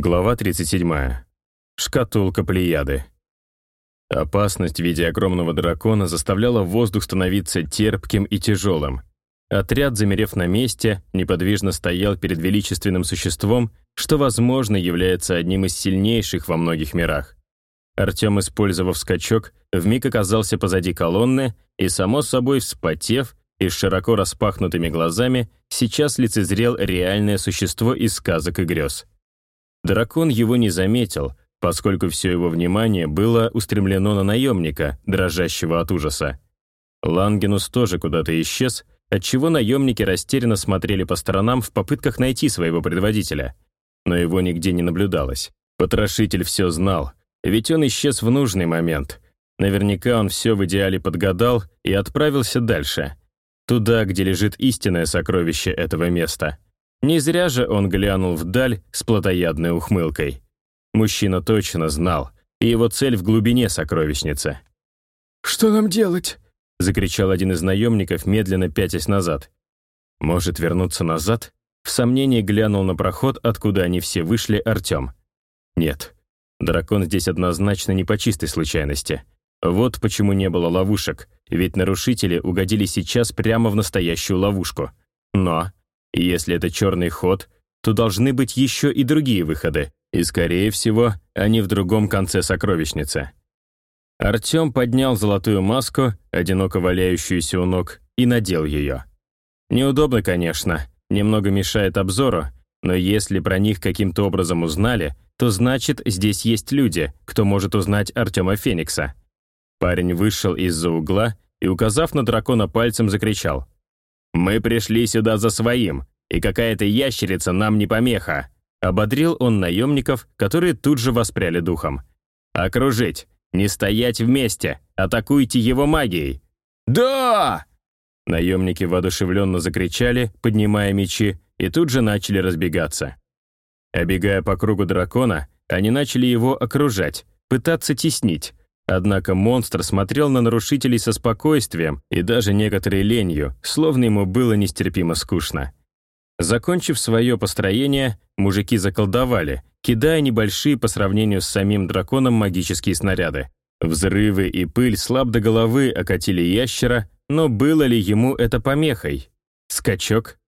Глава 37. Шкатулка Плеяды. Опасность в виде огромного дракона заставляла воздух становиться терпким и тяжелым. Отряд, замерев на месте, неподвижно стоял перед величественным существом, что, возможно, является одним из сильнейших во многих мирах. Артем, использовав скачок, вмиг оказался позади колонны и, само собой, вспотев и с широко распахнутыми глазами, сейчас лицезрел реальное существо из сказок и грез — Дракон его не заметил, поскольку все его внимание было устремлено на наемника, дрожащего от ужаса. Лангенус тоже куда-то исчез, отчего наемники растерянно смотрели по сторонам в попытках найти своего предводителя. Но его нигде не наблюдалось. Потрошитель все знал, ведь он исчез в нужный момент. Наверняка он все в идеале подгадал и отправился дальше. Туда, где лежит истинное сокровище этого места — не зря же он глянул вдаль с плотоядной ухмылкой. Мужчина точно знал, и его цель в глубине сокровищницы. «Что нам делать?» — закричал один из наемников, медленно пятясь назад. «Может вернуться назад?» В сомнении глянул на проход, откуда они все вышли, Артем. «Нет, дракон здесь однозначно не по чистой случайности. Вот почему не было ловушек, ведь нарушители угодили сейчас прямо в настоящую ловушку. Но и если это черный ход, то должны быть еще и другие выходы, и, скорее всего, они в другом конце сокровищницы. Артем поднял золотую маску, одиноко валяющуюся у ног, и надел ее. Неудобно, конечно, немного мешает обзору, но если про них каким-то образом узнали, то значит, здесь есть люди, кто может узнать Артема Феникса. Парень вышел из-за угла и, указав на дракона пальцем, закричал. «Мы пришли сюда за своим, и какая-то ящерица нам не помеха», ободрил он наемников, которые тут же воспряли духом. «Окружить! Не стоять вместе! Атакуйте его магией!» «Да!» Наемники воодушевленно закричали, поднимая мечи, и тут же начали разбегаться. Обегая по кругу дракона, они начали его окружать, пытаться теснить, Однако монстр смотрел на нарушителей со спокойствием и даже некоторой ленью, словно ему было нестерпимо скучно. Закончив свое построение, мужики заколдовали, кидая небольшие по сравнению с самим драконом магические снаряды. Взрывы и пыль слаб до головы окатили ящера, но было ли ему это помехой? Скачок.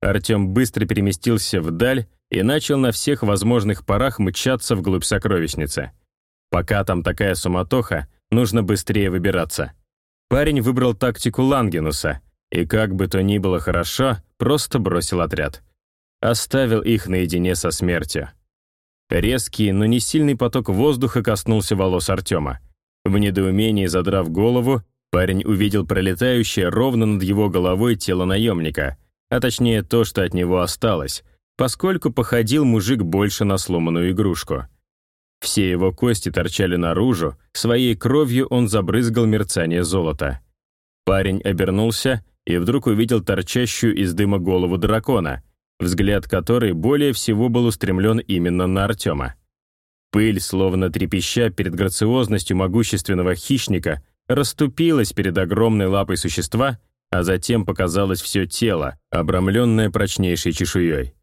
Артем быстро переместился вдаль и начал на всех возможных парах мчаться вглубь сокровищницы. Пока там такая суматоха, нужно быстрее выбираться. Парень выбрал тактику Лангенуса, и как бы то ни было хорошо, просто бросил отряд. Оставил их наедине со смертью. Резкий, но не сильный поток воздуха коснулся волос Артема. В недоумении задрав голову, парень увидел пролетающее ровно над его головой тело наемника, а точнее то, что от него осталось, поскольку походил мужик больше на сломанную игрушку. Все его кости торчали наружу, своей кровью он забрызгал мерцание золота. Парень обернулся и вдруг увидел торчащую из дыма голову дракона, взгляд которой более всего был устремлен именно на Артема. Пыль, словно трепеща перед грациозностью могущественного хищника, расступилась перед огромной лапой существа, а затем показалось все тело, обрамленное прочнейшей чешуей.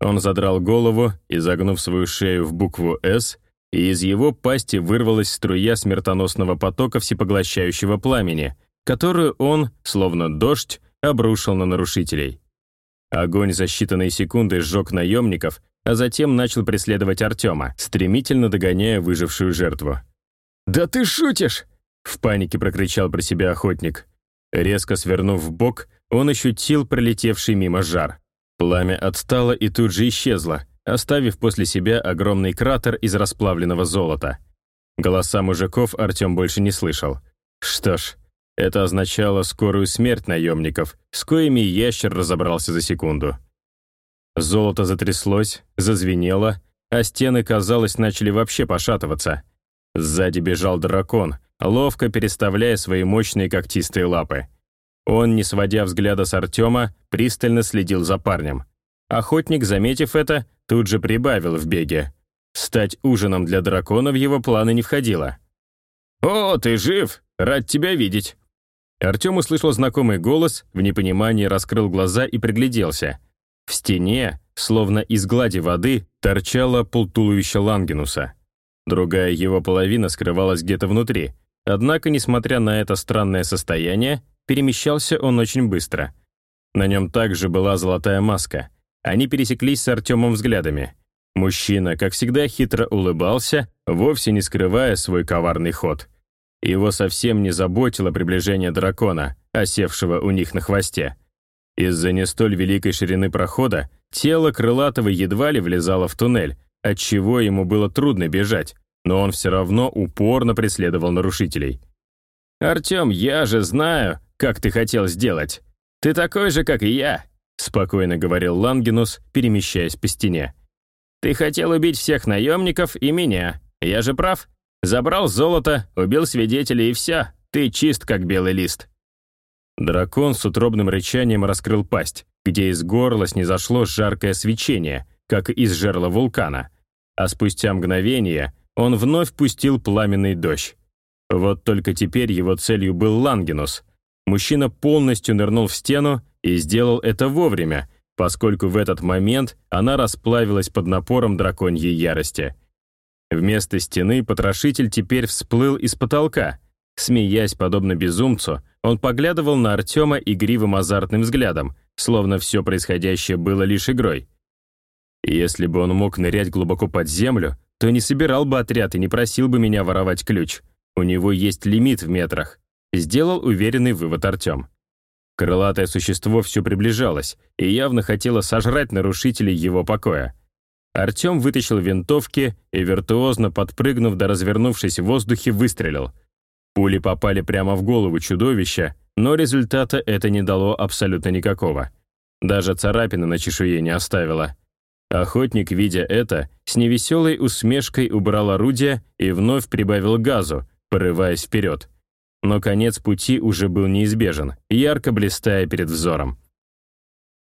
Он задрал голову и, загнув свою шею в букву «С», и из его пасти вырвалась струя смертоносного потока всепоглощающего пламени, которую он, словно дождь, обрушил на нарушителей. Огонь за считанные секунды сжег наемников, а затем начал преследовать Артема, стремительно догоняя выжившую жертву. «Да ты шутишь!» — в панике прокричал про себя охотник. Резко свернув в бок, он ощутил пролетевший мимо жар. Пламя отстало и тут же исчезло, оставив после себя огромный кратер из расплавленного золота. Голоса мужиков Артем больше не слышал. Что ж, это означало скорую смерть наемников, с коими ящер разобрался за секунду. Золото затряслось, зазвенело, а стены, казалось, начали вообще пошатываться. Сзади бежал дракон, ловко переставляя свои мощные когтистые лапы. Он, не сводя взгляда с Артема, пристально следил за парнем. Охотник, заметив это, тут же прибавил в беге. Стать ужином для дракона в его планы не входило. «О, ты жив! Рад тебя видеть!» Артем услышал знакомый голос, в непонимании раскрыл глаза и пригляделся. В стене, словно из глади воды, торчало полтуловища Лангенуса. Другая его половина скрывалась где-то внутри. Однако, несмотря на это странное состояние, перемещался он очень быстро. На нем также была золотая маска. Они пересеклись с Артемом взглядами. Мужчина, как всегда, хитро улыбался, вовсе не скрывая свой коварный ход. Его совсем не заботило приближение дракона, осевшего у них на хвосте. Из-за не столь великой ширины прохода тело Крылатого едва ли влезало в туннель, отчего ему было трудно бежать, но он все равно упорно преследовал нарушителей. «Артем, я же знаю, как ты хотел сделать. Ты такой же, как и я», спокойно говорил Лангенус, перемещаясь по стене. «Ты хотел убить всех наемников и меня. Я же прав. Забрал золото, убил свидетелей и все. Ты чист, как белый лист». Дракон с утробным рычанием раскрыл пасть, где из горла снизошло жаркое свечение, как из жерла вулкана. А спустя мгновение он вновь пустил пламенный дождь. Вот только теперь его целью был Лангенус. Мужчина полностью нырнул в стену и сделал это вовремя, поскольку в этот момент она расплавилась под напором драконьей ярости. Вместо стены потрошитель теперь всплыл из потолка. Смеясь, подобно безумцу, он поглядывал на Артема игривым азартным взглядом, словно все происходящее было лишь игрой. Если бы он мог нырять глубоко под землю, то не собирал бы отряд и не просил бы меня воровать ключ. У него есть лимит в метрах. Сделал уверенный вывод Артем. Крылатое существо все приближалось и явно хотело сожрать нарушителей его покоя. Артем вытащил винтовки и, виртуозно подпрыгнув до развернувшись в воздухе, выстрелил. Пули попали прямо в голову чудовища, но результата это не дало абсолютно никакого. Даже царапины на чешуе не оставило. Охотник, видя это, с невеселой усмешкой убрал орудие и вновь прибавил газу, порываясь вперед. Но конец пути уже был неизбежен, ярко блистая перед взором.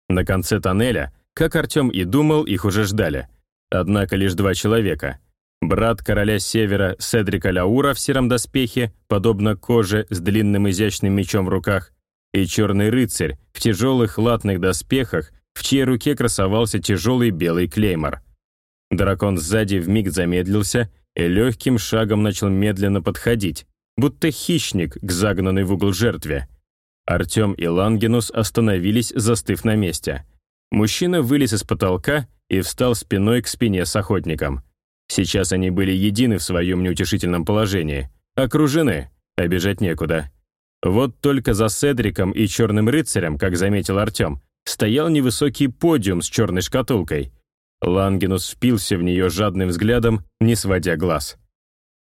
На конце тоннеля, как Артем и думал, их уже ждали. Однако лишь два человека. Брат короля Севера Седрика Ляура в сером доспехе, подобно коже с длинным изящным мечом в руках, и черный рыцарь в тяжелых латных доспехах, в чьей руке красовался тяжелый белый клеймор. Дракон сзади вмиг замедлился и легким шагом начал медленно подходить, будто хищник к загнанной в угол жертве. Артем и Лангенус остановились, застыв на месте. Мужчина вылез из потолка и встал спиной к спине с охотником. Сейчас они были едины в своем неутешительном положении. Окружены, обижать некуда. Вот только за Седриком и Черным рыцарем, как заметил Артем, стоял невысокий подиум с черной шкатулкой. Лангенус впился в нее жадным взглядом, не сводя глаз.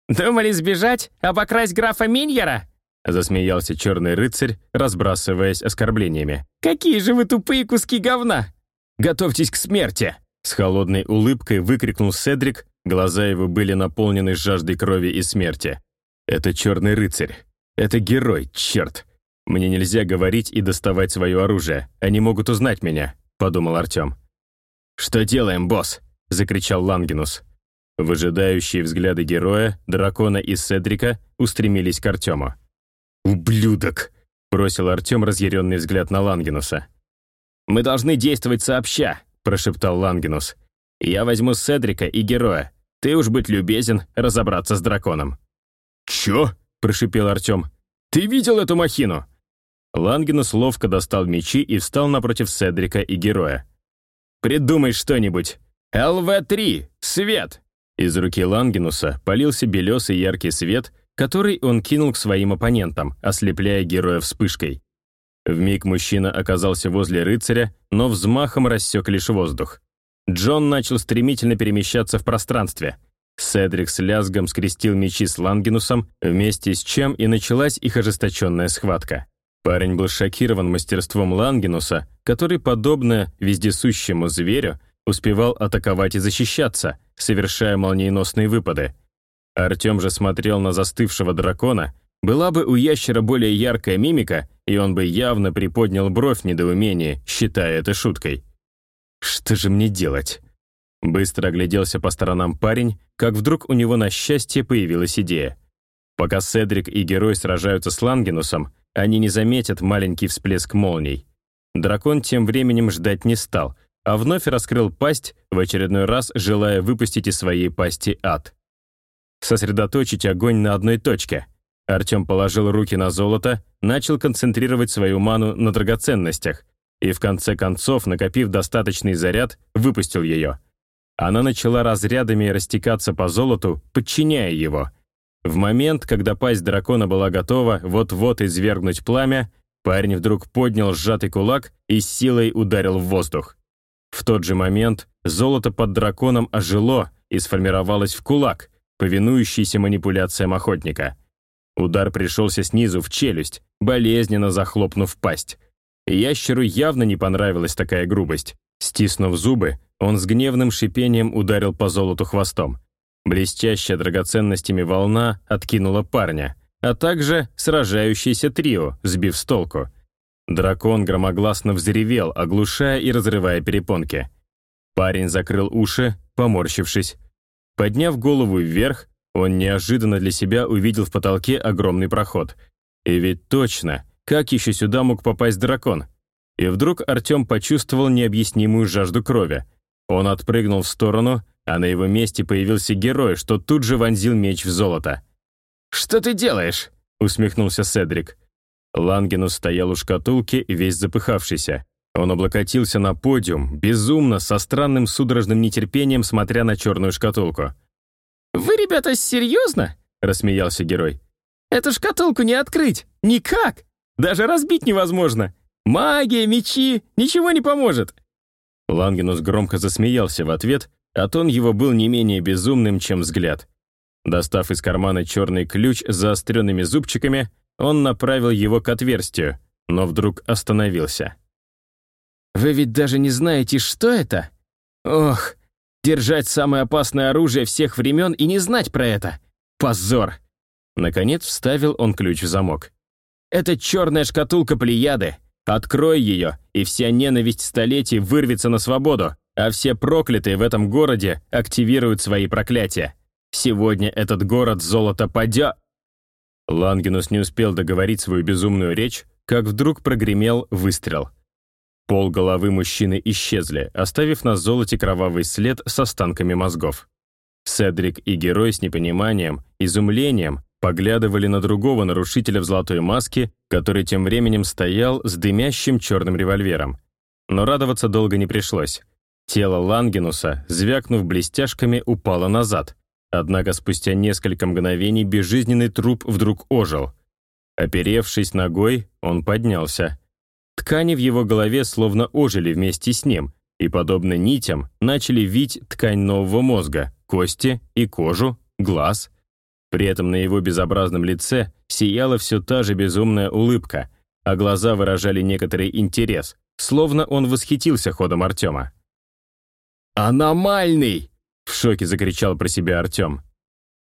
«Думали сбежать, обокрасть графа Миньера?» Засмеялся черный рыцарь, разбрасываясь оскорблениями. «Какие же вы тупые куски говна! Готовьтесь к смерти!» С холодной улыбкой выкрикнул Седрик, глаза его были наполнены жаждой крови и смерти. «Это черный рыцарь. Это герой, черт! Мне нельзя говорить и доставать свое оружие. Они могут узнать меня», — подумал Артем. «Что делаем, босс?» — закричал Лангенус. Выжидающие взгляды героя, дракона и Седрика устремились к Артему. «Ублюдок!» — бросил Артем разъяренный взгляд на Лангенуса. «Мы должны действовать сообща», — прошептал Лангенус. «Я возьму Седрика и героя. Ты уж будь любезен разобраться с драконом». «Чё?» — прошипел Артем. «Ты видел эту махину?» Лангенус ловко достал мечи и встал напротив Седрика и героя. «Придумай что-нибудь. ЛВ-3! Свет!» Из руки Лангенуса полился белесый яркий свет, который он кинул к своим оппонентам, ослепляя героя вспышкой. Вмиг мужчина оказался возле рыцаря, но взмахом рассек лишь воздух. Джон начал стремительно перемещаться в пространстве. Седрик с лязгом скрестил мечи с Лангенусом, вместе с чем и началась их ожесточенная схватка. Парень был шокирован мастерством Лангенуса, который, подобно вездесущему зверю, успевал атаковать и защищаться, совершая молниеносные выпады. Артем же смотрел на застывшего дракона. Была бы у ящера более яркая мимика, и он бы явно приподнял бровь в недоумении, считая это шуткой. «Что же мне делать?» Быстро огляделся по сторонам парень, как вдруг у него на счастье появилась идея. Пока Седрик и герой сражаются с Лангенусом, они не заметят маленький всплеск молний. Дракон тем временем ждать не стал, а вновь раскрыл пасть, в очередной раз желая выпустить из своей пасти ад. Сосредоточить огонь на одной точке. Артем положил руки на золото, начал концентрировать свою ману на драгоценностях и в конце концов, накопив достаточный заряд, выпустил ее. Она начала разрядами растекаться по золоту, подчиняя его. В момент, когда пасть дракона была готова вот-вот извергнуть пламя, парень вдруг поднял сжатый кулак и силой ударил в воздух. В тот же момент золото под драконом ожило и сформировалось в кулак, повинующийся манипуляциям охотника. Удар пришелся снизу в челюсть, болезненно захлопнув пасть. Ящеру явно не понравилась такая грубость. Стиснув зубы, он с гневным шипением ударил по золоту хвостом. Блестящая драгоценностями волна откинула парня, а также сражающееся трио, сбив с толку. Дракон громогласно взревел, оглушая и разрывая перепонки. Парень закрыл уши, поморщившись. Подняв голову вверх, он неожиданно для себя увидел в потолке огромный проход. И ведь точно, как еще сюда мог попасть дракон? И вдруг Артем почувствовал необъяснимую жажду крови. Он отпрыгнул в сторону, а на его месте появился герой, что тут же вонзил меч в золото. «Что ты делаешь?» — усмехнулся Седрик. Лангенус стоял у шкатулки, весь запыхавшийся. Он облокотился на подиум, безумно, со странным судорожным нетерпением, смотря на черную шкатулку. «Вы, ребята, серьезно?» — рассмеялся герой. «Эту шкатулку не открыть! Никак! Даже разбить невозможно! Магия, мечи, ничего не поможет!» Лангенус громко засмеялся в ответ, а тон его был не менее безумным, чем взгляд. Достав из кармана черный ключ с заостренными зубчиками, он направил его к отверстию, но вдруг остановился. «Вы ведь даже не знаете, что это? Ох, держать самое опасное оружие всех времен и не знать про это! Позор!» Наконец вставил он ключ в замок. «Это черная шкатулка Плеяды. Открой ее, и вся ненависть столетий вырвется на свободу, а все проклятые в этом городе активируют свои проклятия. Сегодня этот город золото падет...» Лангенус не успел договорить свою безумную речь, как вдруг прогремел выстрел. Пол головы мужчины исчезли, оставив на золоте кровавый след с останками мозгов. Седрик и герой с непониманием, изумлением поглядывали на другого нарушителя в золотой маске, который тем временем стоял с дымящим черным револьвером. Но радоваться долго не пришлось. Тело Лангенуса, звякнув блестяшками, упало назад, Однако спустя несколько мгновений безжизненный труп вдруг ожил. Оперевшись ногой, он поднялся. Ткани в его голове словно ожили вместе с ним, и, подобно нитям, начали вить ткань нового мозга, кости и кожу, глаз. При этом на его безобразном лице сияла все та же безумная улыбка, а глаза выражали некоторый интерес, словно он восхитился ходом Артема. «Аномальный!» В шоке закричал про себя Артем.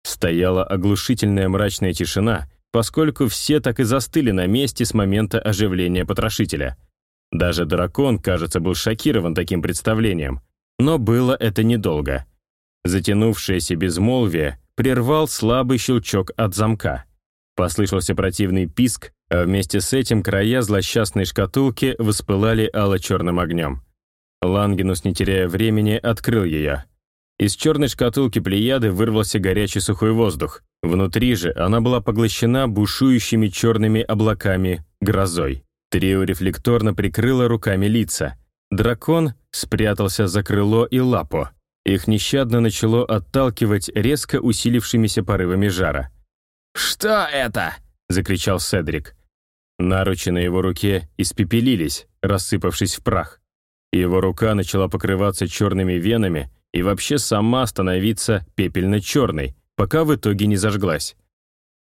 Стояла оглушительная мрачная тишина, поскольку все так и застыли на месте с момента оживления потрошителя. Даже дракон, кажется, был шокирован таким представлением. Но было это недолго. Затянувшееся безмолвие прервал слабый щелчок от замка. Послышался противный писк, а вместе с этим края злосчастной шкатулки воспылали ало-черным огнем. Лангенус, не теряя времени, открыл ее. Из черной шкатулки Плеяды вырвался горячий сухой воздух. Внутри же она была поглощена бушующими черными облаками, грозой. Трио рефлекторно прикрыло руками лица. Дракон спрятался за крыло и лапу. Их нещадно начало отталкивать резко усилившимися порывами жара. «Что это?» — закричал Седрик. Наручи на его руке испепелились, рассыпавшись в прах. Его рука начала покрываться черными венами, и вообще сама становиться пепельно-черной, пока в итоге не зажглась.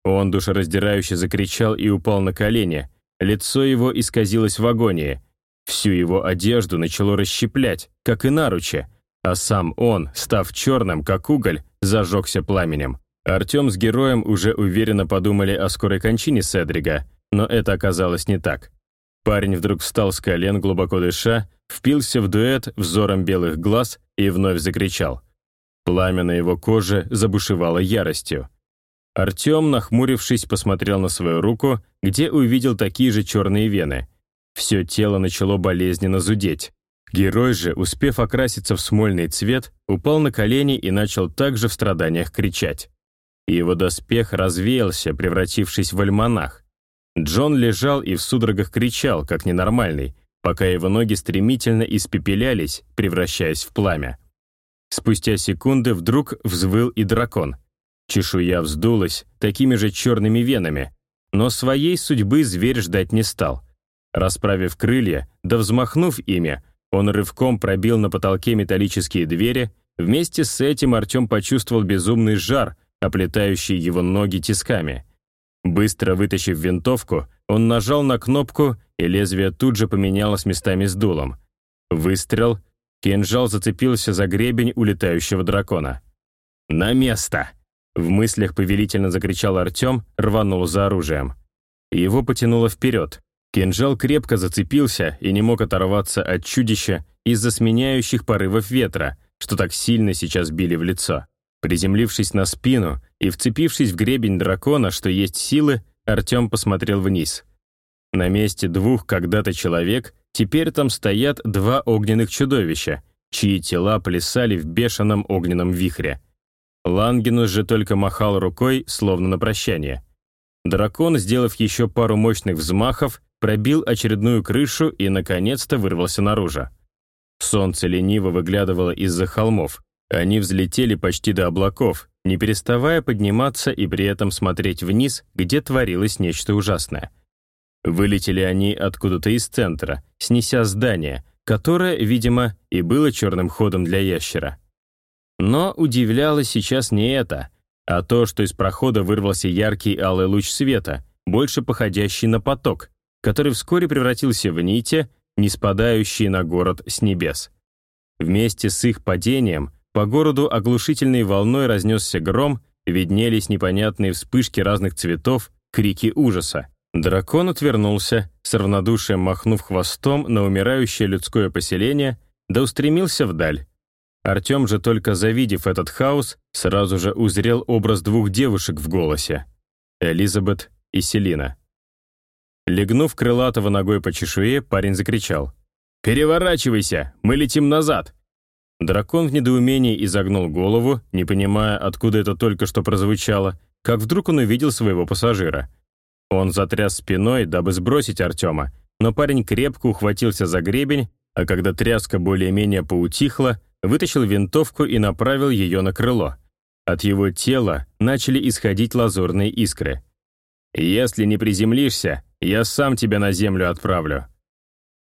Он душераздирающе закричал и упал на колени, лицо его исказилось в агонии, всю его одежду начало расщеплять, как и наручи, а сам он, став черным, как уголь, зажегся пламенем. Артем с героем уже уверенно подумали о скорой кончине Седрига, но это оказалось не так. Парень вдруг встал с колен, глубоко дыша, впился в дуэт взором белых глаз и вновь закричал. Пламя на его коже забушевало яростью. Артем, нахмурившись, посмотрел на свою руку, где увидел такие же черные вены. Все тело начало болезненно зудеть. Герой же, успев окраситься в смольный цвет, упал на колени и начал также в страданиях кричать. Его доспех развеялся, превратившись в альманах. Джон лежал и в судорогах кричал, как ненормальный, пока его ноги стремительно испепелялись, превращаясь в пламя. Спустя секунды вдруг взвыл и дракон. Чешуя вздулась такими же черными венами, но своей судьбы зверь ждать не стал. Расправив крылья, да взмахнув ими, он рывком пробил на потолке металлические двери, вместе с этим Артем почувствовал безумный жар, оплетающий его ноги тисками. Быстро вытащив винтовку, он нажал на кнопку, и лезвие тут же поменялось местами с дулом. Выстрел, кинжал зацепился за гребень улетающего дракона. «На место!» В мыслях повелительно закричал Артем, рванул за оружием. Его потянуло вперед. Кинжал крепко зацепился и не мог оторваться от чудища из-за сменяющих порывов ветра, что так сильно сейчас били в лицо. Приземлившись на спину и вцепившись в гребень дракона, что есть силы, Артем посмотрел вниз. На месте двух когда-то человек теперь там стоят два огненных чудовища, чьи тела плясали в бешеном огненном вихре. Лангенус же только махал рукой, словно на прощание. Дракон, сделав еще пару мощных взмахов, пробил очередную крышу и, наконец-то, вырвался наружу. Солнце лениво выглядывало из-за холмов. Они взлетели почти до облаков, не переставая подниматься и при этом смотреть вниз, где творилось нечто ужасное. Вылетели они откуда-то из центра, снеся здание, которое, видимо, и было черным ходом для ящера. Но удивляло сейчас не это, а то, что из прохода вырвался яркий алый луч света, больше походящий на поток, который вскоре превратился в нити, не спадающие на город с небес. Вместе с их падением по городу оглушительной волной разнесся гром, виднелись непонятные вспышки разных цветов, крики ужаса. Дракон отвернулся, с равнодушием махнув хвостом на умирающее людское поселение, да устремился вдаль. Артем же, только завидев этот хаос, сразу же узрел образ двух девушек в голосе — Элизабет и Селина. Легнув крылатого ногой по чешуе, парень закричал. «Переворачивайся! Мы летим назад!» Дракон в недоумении изогнул голову, не понимая, откуда это только что прозвучало, как вдруг он увидел своего пассажира. Он затряс спиной, дабы сбросить Артема, но парень крепко ухватился за гребень, а когда тряска более-менее поутихла, вытащил винтовку и направил ее на крыло. От его тела начали исходить лазурные искры. «Если не приземлишься, я сам тебя на землю отправлю».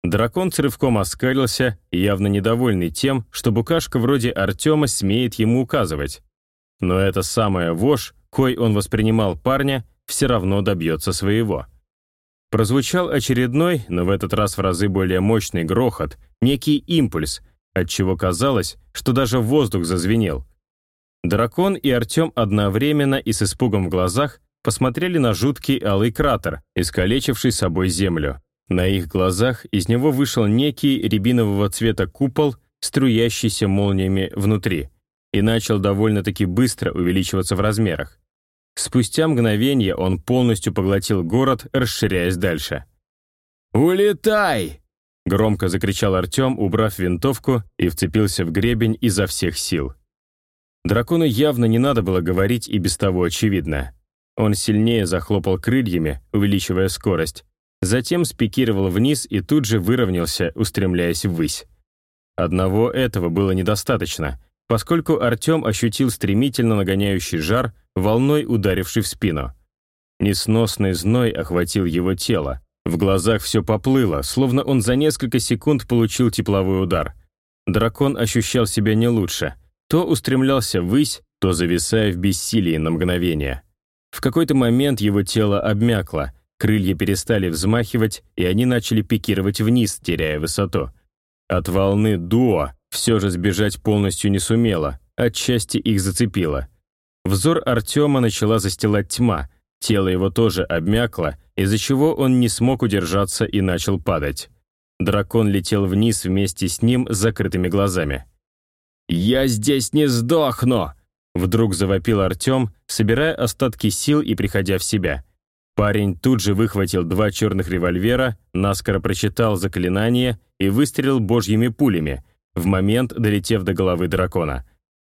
Дракон рывком оскалился, явно недовольный тем, что букашка вроде Артема смеет ему указывать. Но эта самая вошь, кой он воспринимал парня, все равно добьется своего. Прозвучал очередной, но в этот раз в разы более мощный грохот, некий импульс, отчего казалось, что даже воздух зазвенел. Дракон и Артем одновременно и с испугом в глазах посмотрели на жуткий алый кратер, искалечивший собой землю. На их глазах из него вышел некий рябинового цвета купол, струящийся молниями внутри, и начал довольно-таки быстро увеличиваться в размерах. Спустя мгновение он полностью поглотил город, расширяясь дальше. «Улетай!» — громко закричал Артем, убрав винтовку и вцепился в гребень изо всех сил. Дракону явно не надо было говорить и без того очевидно. Он сильнее захлопал крыльями, увеличивая скорость, затем спикировал вниз и тут же выровнялся, устремляясь ввысь. Одного этого было недостаточно, поскольку Артем ощутил стремительно нагоняющий жар, волной ударивший в спину. Несносный зной охватил его тело. В глазах все поплыло, словно он за несколько секунд получил тепловой удар. Дракон ощущал себя не лучше. То устремлялся ввысь, то зависая в бессилии на мгновение. В какой-то момент его тело обмякло, крылья перестали взмахивать, и они начали пикировать вниз, теряя высоту. От волны дуо все же сбежать полностью не сумела, отчасти их зацепило. Взор Артема начала застилать тьма, тело его тоже обмякло, из-за чего он не смог удержаться и начал падать. Дракон летел вниз вместе с ним с закрытыми глазами. «Я здесь не сдохну!» Вдруг завопил Артем, собирая остатки сил и приходя в себя. Парень тут же выхватил два черных револьвера, наскоро прочитал заклинание и выстрелил божьими пулями, в момент долетев до головы дракона.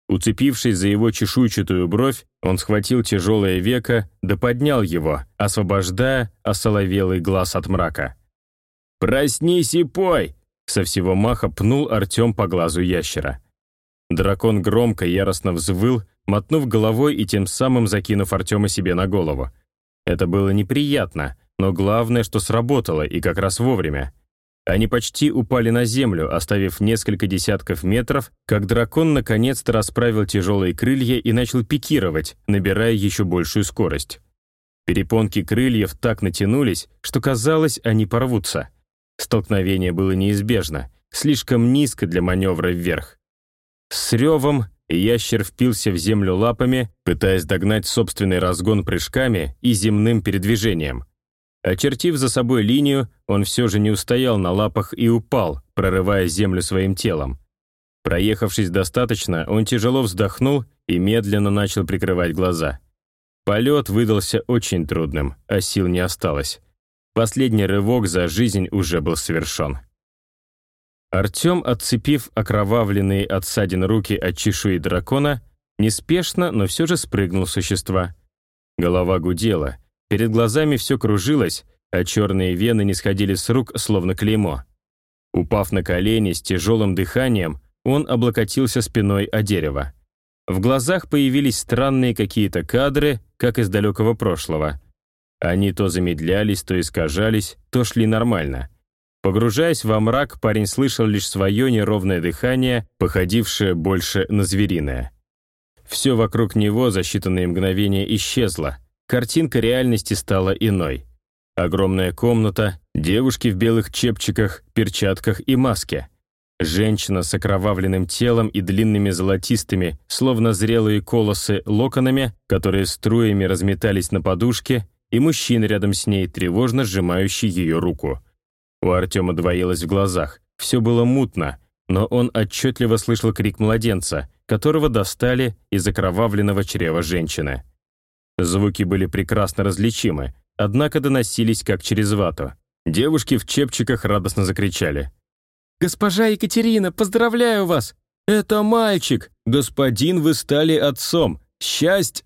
Уцепившись за его чешуйчатую бровь, он схватил тяжелое веко да поднял его, освобождая осоловелый глаз от мрака. «Проснись и пой!» Со всего маха пнул Артем по глазу ящера. Дракон громко яростно взвыл, мотнув головой и тем самым закинув Артема себе на голову. Это было неприятно, но главное, что сработало, и как раз вовремя. Они почти упали на землю, оставив несколько десятков метров, как дракон наконец-то расправил тяжелые крылья и начал пикировать, набирая еще большую скорость. Перепонки крыльев так натянулись, что казалось, они порвутся. Столкновение было неизбежно, слишком низко для маневра вверх. С ревом ящер впился в землю лапами, пытаясь догнать собственный разгон прыжками и земным передвижением. Очертив за собой линию, он все же не устоял на лапах и упал, прорывая землю своим телом. Проехавшись достаточно, он тяжело вздохнул и медленно начал прикрывать глаза. Полет выдался очень трудным, а сил не осталось. Последний рывок за жизнь уже был совершен. Артем, отцепив окровавленные от ссадин руки от чешуи дракона, неспешно, но все же спрыгнул с существа. Голова гудела, перед глазами все кружилось, а черные вены не сходили с рук, словно клеймо. Упав на колени с тяжелым дыханием, он облокотился спиной о дерево. В глазах появились странные какие-то кадры, как из далекого прошлого. Они то замедлялись, то искажались, то шли нормально — Погружаясь во мрак, парень слышал лишь свое неровное дыхание, походившее больше на звериное. Все вокруг него за считанные мгновения исчезло. Картинка реальности стала иной. Огромная комната, девушки в белых чепчиках, перчатках и маске. Женщина с окровавленным телом и длинными золотистыми, словно зрелые колосы, локонами, которые струями разметались на подушке, и мужчина рядом с ней, тревожно сжимающий ее руку. У Артема двоилось в глазах. Все было мутно, но он отчетливо слышал крик младенца, которого достали из окровавленного чрева женщины. Звуки были прекрасно различимы, однако доносились как через вату. Девушки в чепчиках радостно закричали. «Госпожа Екатерина, поздравляю вас! Это мальчик! Господин, вы стали отцом! Счастье!»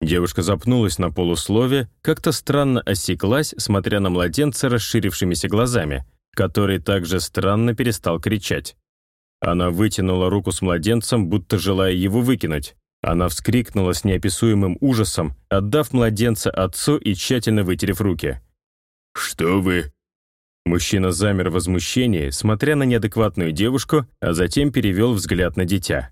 Девушка запнулась на полуслове, как-то странно осеклась, смотря на младенца расширившимися глазами, который также странно перестал кричать. Она вытянула руку с младенцем, будто желая его выкинуть. Она вскрикнула с неописуемым ужасом, отдав младенца отцу и тщательно вытерев руки. «Что вы?» Мужчина замер в возмущении, смотря на неадекватную девушку, а затем перевел взгляд на дитя.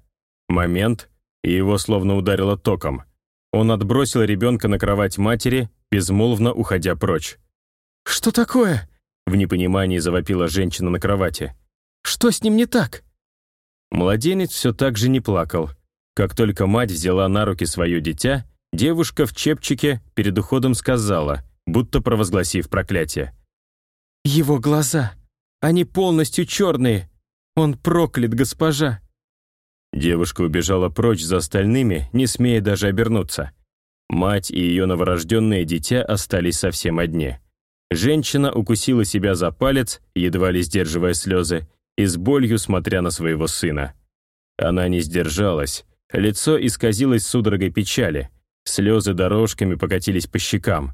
Момент, и его словно ударило током. Он отбросил ребенка на кровать матери, безмолвно уходя прочь. «Что такое?» — в непонимании завопила женщина на кровати. «Что с ним не так?» Младенец все так же не плакал. Как только мать взяла на руки свое дитя, девушка в чепчике перед уходом сказала, будто провозгласив проклятие. «Его глаза! Они полностью черные! Он проклят, госпожа!» Девушка убежала прочь за остальными, не смея даже обернуться. Мать и ее новорожденное дитя остались совсем одни. Женщина укусила себя за палец, едва ли сдерживая слезы, и с болью смотря на своего сына. Она не сдержалась, лицо исказилось судорогой печали, слезы дорожками покатились по щекам.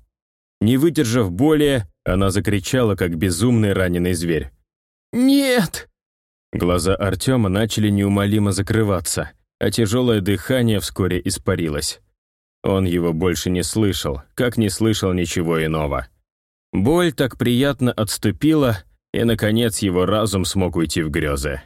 Не выдержав боли, она закричала, как безумный раненый зверь. «Нет!» Глаза Артема начали неумолимо закрываться, а тяжелое дыхание вскоре испарилось. Он его больше не слышал, как не слышал ничего иного. Боль так приятно отступила, и, наконец, его разум смог уйти в грезы.